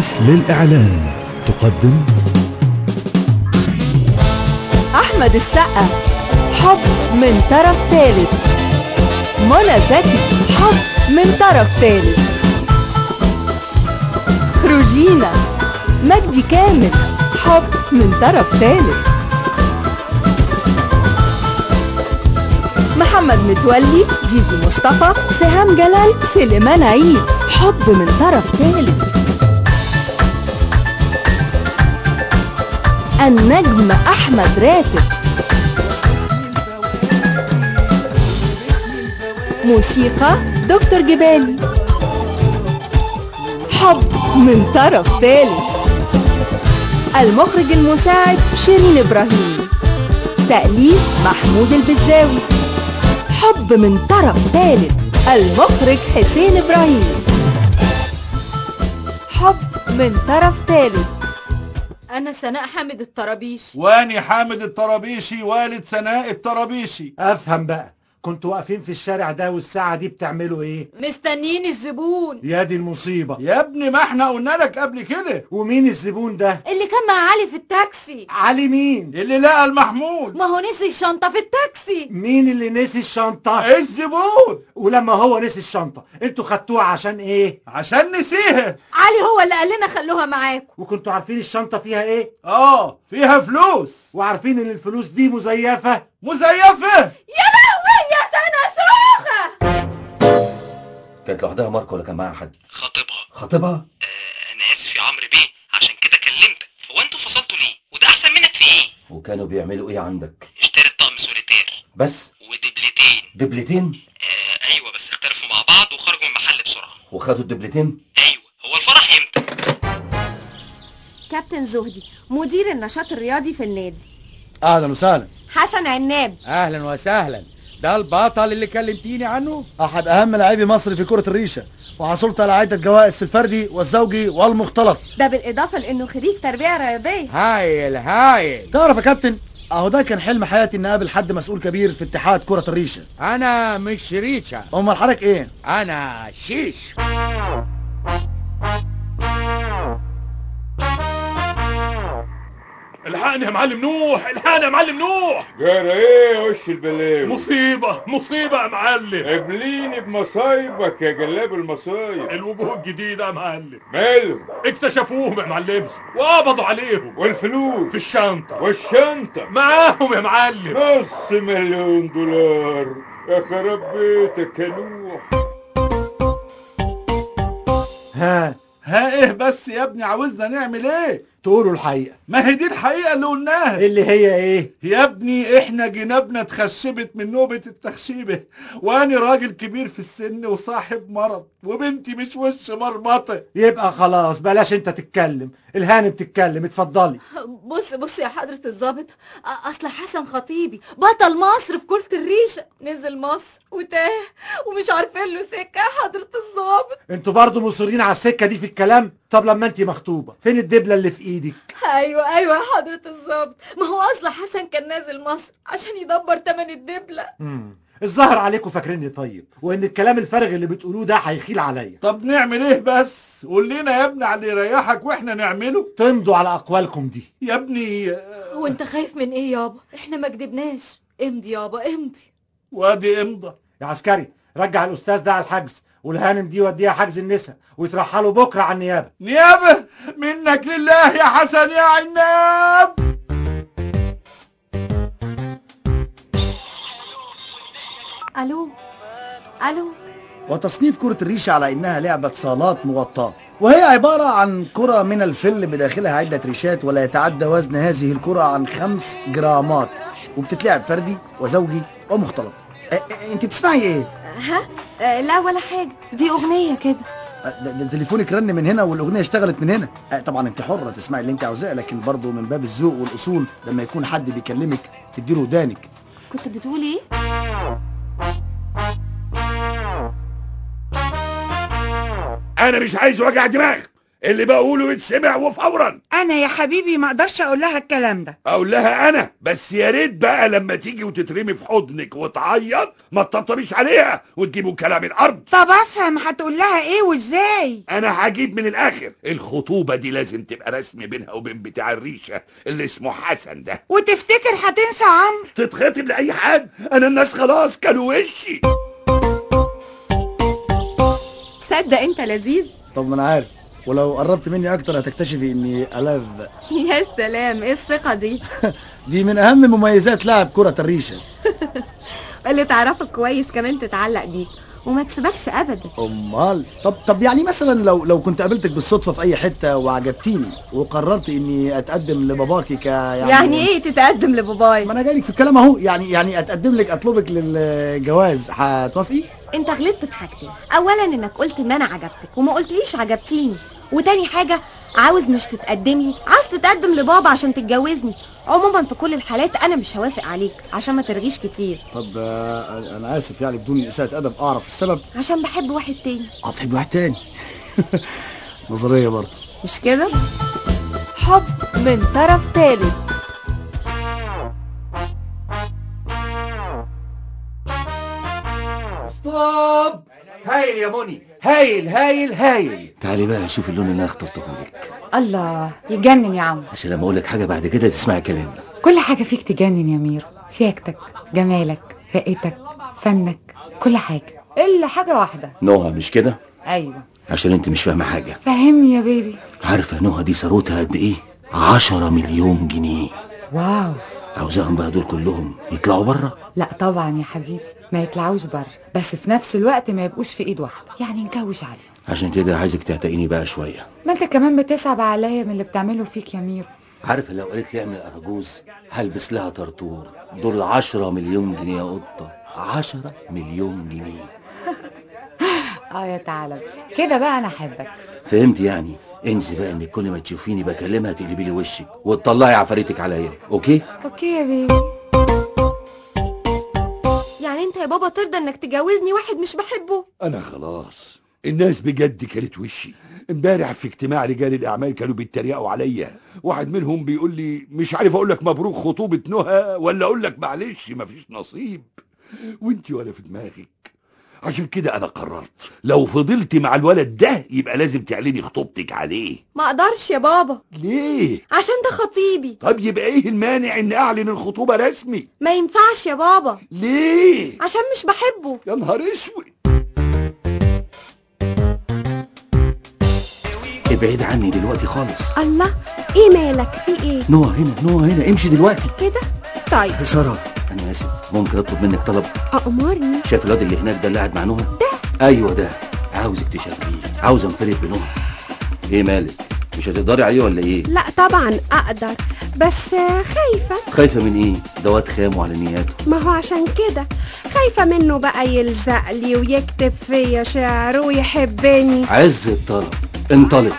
الناس للإعلان. تقدم. أحمد السقا حب من طرف ثالث منى زكي حب من طرف ثالث روجينا مجدي كامل حب من طرف ثالث محمد متولي زيزي مصطفى سهام جلال سليمان عيد حب من طرف ثالث النجم أحمد راتب موسيقى دكتور جبالي حب من طرف ثالث. المخرج المساعد شيرين إبراهيم. تأليف محمود البزاوي. حب من طرف ثالث. المخرج حسين إبراهيم. حب من طرف ثالث. أنا سناء حامد الطرابيشي. واني حامد الطرابيشي والد سناء الطرابيشي. أفهم بقى. كنتوا واقفين في الشارع ده والساعة دي بتعملوا إيه؟ مستنيين الزبون. يا دي المصيبة. يا ابني ما إحنا قلنا لك قبل كده. ومين الزبون ده؟ اللي كان مع علي في التاكسي. علي مين؟ اللي لقى المحمود. ما هو نسي الشنطة في التاكسي. مين اللي نسي الشنطة؟ الزبون. ولما هو نسي الشنطة أنتوا خدتوها عشان إيه؟ عشان نسيها. علي هو اللي قال لنا خلوها معاكم. وكنتوا عارفين الشنطة فيها إيه؟ آه فيها فلوس. وعارفين إن الفلوس دي مزيفة؟ مزيفة. يا كانت لوحدها ماركو ولا كان معاها حد؟ خاطبها خطيبها؟ آه أنا آسف يا عمرو بيه عشان كده كلمتك هو أنتوا فصلتوا ليه؟ وده أحسن منك في إيه؟ وكانوا بيعملوا إيه عندك؟ اشترت طقم سوليتير. بس؟ ودبلتين. دبلتين؟ آه أيوه بس اختلفوا مع بعض وخرجوا من المحل بسرعة. وخدوا الدبلتين؟ أيوه. هو الفرح إمتى؟ كابتن زهدي مدير النشاط الرياضي في النادي. أهلا وسهلا. حسن عناب. أهلا وسهلا. ده البطل اللي كلمتيني عنه؟ أحد أهم لاعبي مصر في كرة الريشة وحصلت على عدة جوائز في الفردي والزوجي والمختلط. ده بالإضافة لأنه خريج تربية رياضية. هايل هايل. تعرف يا كابتن أهو ده كان حلم حياتي ان أقابل حد مسؤول كبير في اتحاد كرة الريشة. أنا مش ريشة. أمال حضرتك إيه؟ أنا شيش. الحقني يا معلم نوح الحقني يا معلم نوح. جرى إيه؟ يا وش البلاوي مصيبة مصيبة يا معلم. قابليني بمصايبك يا جلاب المصايب. الوجوه الجديدة يا معلم. مالهم؟ اكتشفوهم يا معلم. وقبضوا عليهم. والفلوس؟ في الشنطة. والشنطة؟ معاهم يا معلم. نص مليون دولار. يا خراب بيتك يا نوح. ها ها إيه بس يا ابني؟ عاوزنا نعمل إيه؟ تقولوا الحقيقة. ما هي دي الحقيقة اللي قلناها. اللي هي إيه؟ يا ابني إحنا جنابنا اتخشبت من نوبة التخشيبة وأنا راجل كبير في السن وصاحب مرض وبنتي مش وش مرمطة يبقى خلاص بلاش أنت تتكلم. الهانم تتكلم اتفضلي. بص بص يا حضرة الضابط. أ- أصل حسن خطيبي بطل مصر في كرة الريشة نزل مصر وتاه ومش عارفين له سكة يا حضرة الضابط. أنتوا برضو مصرين على السكة دي في الكلام؟ طب لما انت مخطوبة فين الدبلة اللي في إيدك؟ أيوة أيوة يا حضرة الضابط ما هو أصل حسن كان نازل مصر عشان يدبر تمن الدبلة. مم. الظاهر عليكم فاكريني طيب وإن الكلام الفارغ اللي بتقولوه ده هيخيل عليا. طب نعمل إيه بس؟ قول لنا يا ابني على اللي يريحك وإحنا نعمله. تمضوا على أقوالكم دي. يا ابني وانت خايف من إيه يابا؟ إحنا ما كدبناش. امضي يابا امضي. وأدي امضى يا عسكري رجع الأستاذ ده على الحجز. والهانم دي وديها حجز النساء ويترحلوا بكرة على النيابة. نيابة منك لله يا حسن يا عناب. ألو؟ ألو؟ وتصنيف كرة الريشة على إنها لعبة صالات مغطاة. وهي عبارة عن كرة من الفل بداخلها عدة ريشات ولا يتعدى وزن هذه الكرة عن خمس جرامات. وبتتلعب فردي وزوجي ومختلط. أ- أ- أنت بتسمعي إيه؟ ها؟ آه لا ولا حاجة. دي أغنية كده. أ- ده, ده تليفونك رن من هنا والأغنية اشتغلت من هنا. أ، طبعا أنت حرة تسمعي اللي أنت عاوزاه لكن برضه من باب الذوق والأصول لما يكون حد بيكلمك تديله ودانك. كنت بتقول إيه؟ أنا مش عايز وجع دماغ. اللي بقوله يتسمع وفورا. أنا يا حبيبي ما أقدرش أقول لها الكلام ده. أقول لها أنا بس يا ريت بقى لما تيجي وتترمي في حضنك وتعيط ما تطبطبيش عليها وتجيبوا كلام الأرض. طب أفهم هتقول لها إيه وإزاي؟ أنا هجيب من الآخر. الخطوبة دي لازم تبقى رسمي بينها وبين بتاع الريشة اللي اسمه حسن ده. وتفتكر هتنسى عمرو؟ تتخطب لأي حد؟ أنا الناس خلاص كانوا وشي. تصدق أنت لذيذ؟ طب ما أنا عارف. ولو قربت مني أكتر هتكتشفي إني ألذ. يا سلام إيه الثقة دي؟ دي من أهم مميزات لاعب كرة الريشة. اللي تعرفك كويس كمان تتعلق بيك وما تسيبكش ابدا. أمال. طب طب يعني مثلا لو لو كنت قابلتك بالصدفة في أي حتة وعجبتيني وقررت إني أتقدم لباباكي ك يعني يعني إيه تتقدم لباباي؟ ما أنا جايلك في الكلام أهو. يعني يعني أتقدم لك أطلبك للجواز. هتوافقي؟ انت غلطت في حاجتين. اولا إنك قلت إن أنا عجبتك وما قلتليش عجبتيني. وتاني حاجة عاوز مش تتقدم لي عاوز تتقدم لبابا عشان تتجوزني. عموما في كل الحالات أنا مش هوافق عليك عشان ما ترغيش كتير. طب آه، أنا آسف يعني بدون إساءة أدب أعرف السبب. عشان بحب واحد تاني. آه بتحب واحد تاني. نظرية برضه. مش كده؟ حب من طرف ثالث هايل يا موني. هايل هايل هايل. تعالي بقى شوف اللون اللي أنا اخترته لك. الله يجنن يا عم. عشان لما أقول لك حاجة بعد كده تسمعي كلامي. كل حاجة فيك تجنن يا ميرو. شياكتك جمالك رقتك فنك كل حاجة. إلا حاجة واحدة. نوها مش كده؟ أيوة. عشان أنت مش فاهمة حاجة. فهمني يا baby. عارفة نوها دي ثروتها قد إيه؟ عشرة مليون جنيه. wow. عاوزاهم بقى دول كلهم يطلعوا بره؟ لا طبعا يا حبيبي. ما يطلعوش بره بس في نفس الوقت ما يبقوش في ايد واحدة. يعني نكوش عليهم عشان كده عايزك تعتقيني بقى شوية. ما انت كمان بتصعب عليا من اللي بتعمله فيك يا ميرو. عارفه لو قالت لي اعمل اراجوز هلبس لها طرطور. دول عشرة مليون جنيه يا قطة. عشرة مليون جنيه. آه يا ثعلب كده بقى أنا أحبك. فهمت يعني؟ انسي بقى إنك كل ما تشوفيني بكلمها تقلبي لي وشك وتطلعي عفاريتك عليا. okay؟ أوكي يا بيبي انت يا بابا ترضى انك تجوزني واحد مش بحبه. أنا خلاص. الناس بجد كانت وشي. امبارح في اجتماع رجال الأعمال كانوا بيتريقوا عليا. واحد منهم بيقول لي مش عارف أقول لك مبروك خطوبة نهى ولا أقول لك معلش مفيش نصيب. وانت ولا في دماغك. عشان كده أنا قررت لو فضلت مع الولد ده يبقى لازم تعلني خطوبتك عليه. ما أقدرش يا بابا. ليه؟ عشان ده خطيبي. طب يبقى إيه المانع ان أعلن الخطوبة رسمي؟ ما ينفعش يا بابا. ليه؟ عشان مش بحبه. يا نهار أسود! ابعد عني دلوقتي خالص. الله إيه مالك في إيه؟ نوع هنا نوع هنا امشي دلوقتي. كده؟ طيب. يا ساره أنا آسف. ممكن أطلب منك طلب؟ أأمرني شايف الواد اللي هناك ده اللي قاعد مع نهى ده؟ أيوه ده. عاوزك تشاركيه عاوز أنفرد بنهى إيه مالك؟ مش هتقدري عليه ولا إيه؟ لا طبعا أقدر. بس خايفة. خايفة من إيه؟ ده واد خام وعلى نياته. ما هو عشان كده. خايفة منه بقى يلزق لي ويكتب فيا شعر ويحبني. عز الطلب. انطلقي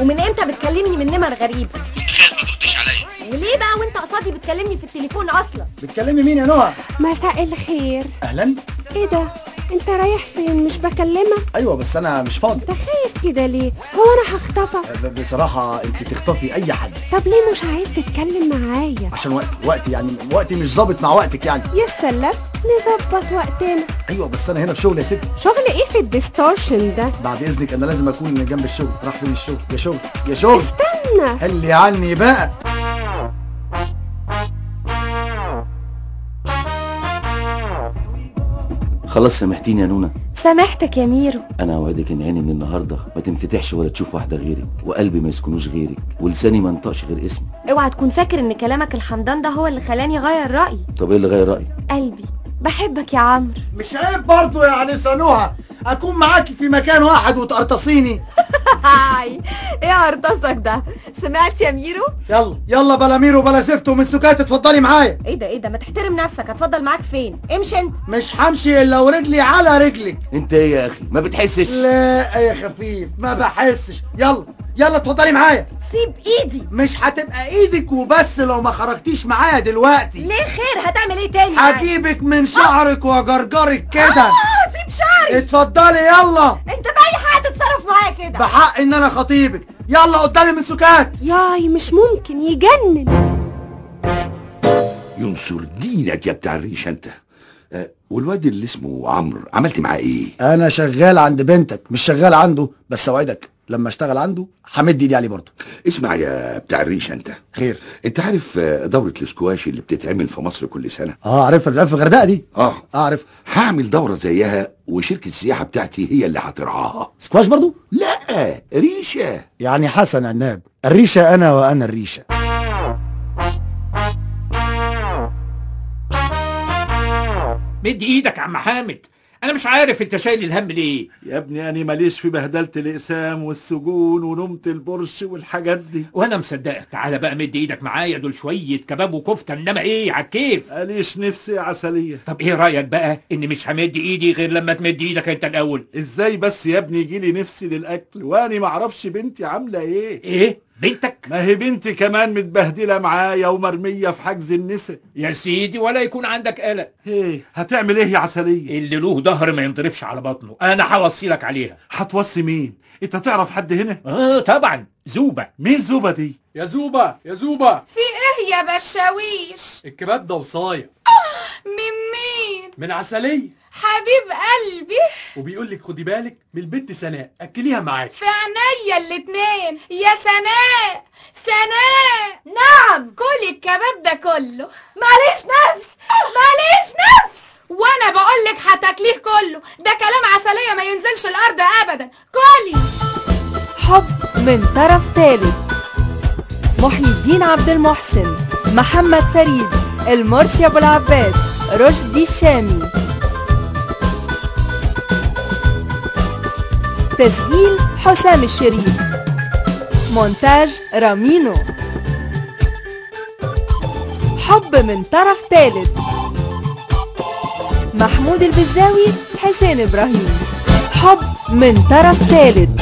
ومن إمتى بتكلمني من نمر غريبه كنت خايف ما تردش عليا. وليه بقى وانت قصادي بتكلمني في التليفون أصلا؟ بتكلمي مين يا نهى؟ مساء الخير. أهلا. إيه ده؟ انت رايح فين؟ مش بكلمك؟ أيوه بس أنا مش فاضي. انت خايف كده ليه؟ هو أنا هخطفك. ب- بصراحة أنت تخطفي أي حد. طب ليه مش عايز تتكلم معايا؟ عشان وقت وقتي يعني وقتي مش ظابط مع وقتك يعني. يا سلام نظبط وقتنا. أيوه بس أنا هنا في شغل يا ستي شغل إيه في ال distortion ده؟ بعد إذنك أنا لازم أكون جنب الشغل. راح فين الشغل؟ يا شغل يا شغل. استنى. حلي عني بقى. خلاص سامحتيني يا نونا. سامحتك يا ميرو. أنا أوعدك إن عيني من النهارده ما تنفتحش ولا تشوف واحدة غيرك وقلبي ما يسكنوش غيرك ولساني ما ينطقش غير اسمي. اوعى تكون فاكر إن كلامك الحمضان ده هو اللي خلاني أغير رأيي. طب إيه اللي غير رأيك؟ قلبي. بحبك يا عمرو. مش عيب برضه انسه نهى أكون معاكي في مكان واحد وتقرطسيني إيه اقرطسك ده سمعت يا ميرو يلا يلا بلا ميرو بلا زفت ومن سكات اتفضلي معايا إيه ده إيه ده ما تحترم نفسك هتفضل معاك فين امشي انت مش همشي الا ورجلي على رجلك انت إيه يا أخي ما بتحسش لا يا خفيف ما بحسش يلا يلا اتفضلي معايا سيب ايدي مش هتبقى إيدك وبس لو ما خرجتيش معايا دلوقتي ليه خير هتعمل إيه تاني؟ هجيبك من شعرك وجرجرك كده آه سيب شعري اتفضلي يلا انت باي حاجة تتصرف معايا كده بحق إن أنا خطيبك. يلا قدامي من سكات. ياي مش ممكن يجنن. ينصر دينك يا بتاع الريش أنت. آه، والواد اللي اسمه عمرو عملت معاه إيه؟ أنا شغال عند بنتك مش شغال عنده بس أوعدك. لما اشتغل عنده همد ايدي عليه برضه. اسمع يا بتاع الريش انت. خير. انت عارف آه، دورة الاسكواش اللي بتتعمل في مصر كل سنة؟ آه عارف عارف الغردقة دي؟ آه. اعرف هعمل دورة زيها وشركة السياحة بتاعتي هي اللي هترعاها سكواش برضه؟ لا ريشة. يعني حسن عناب. الريشة أنا وأنا الريشة. مد إيدك يا عم حامد. أنا مش عارف أنت شايل الهم ليه. يا ابني أنا ماليش في بهدلة الإقسام والسجون ونومة البرش والحاجات دي. وأنا مصدقك. تعالى بقى مد إيدك معايا دول شوية كباب وكفتة إنما إيه على الكيف ماليش نفسي عسلية؟ طب إيه رأيك بقى اني مش همد إيدي غير لما تمد إيدك أنت الأول؟ إزاي بس يا ابني يجيلي نفسي للأكل وأنا معرفش بنتي عاملة إيه؟ إيه؟ بنتك. ما هي بنتي كمان متبهدلة معايا ومرمية في حجز النساء. يا سيدي ولا يكون عندك قلق إيه هتعمل إيه يا عسلية؟ اللي له ظهر ما ينضربش على بطنه. أنا هوصي لك عليها. هتوصي مين؟ أنت تعرف حد هنا؟ آه طبعا. زوبه مين زوبه دي؟ يا زوبة يا زوبة في إيه يا بشاويش؟ الكباب ده وصاية من مين؟ من عسلية. حبيب قلبي. وبيقول لك خدي بالك من البت سناء أكليها معاك. في عينيا الاتنين. يا سناء سناء نعم. كل الكباب ده كله. ماليش نفس ماليش نفس. وأنا بقولك هتاكليه كله. ده كلام عسلية ما ينزلش الأرض ابدا. كلي. حب من طرف ثالث محي الدين عبد المحسن محمد فريد المرسي أبو العباس رشدي الشامي تسجيل حسام الشريف. مونتاج رامينو. حب من طرف ثالث محمود البزاوي حسين إبراهيم. حب من طرف ثالث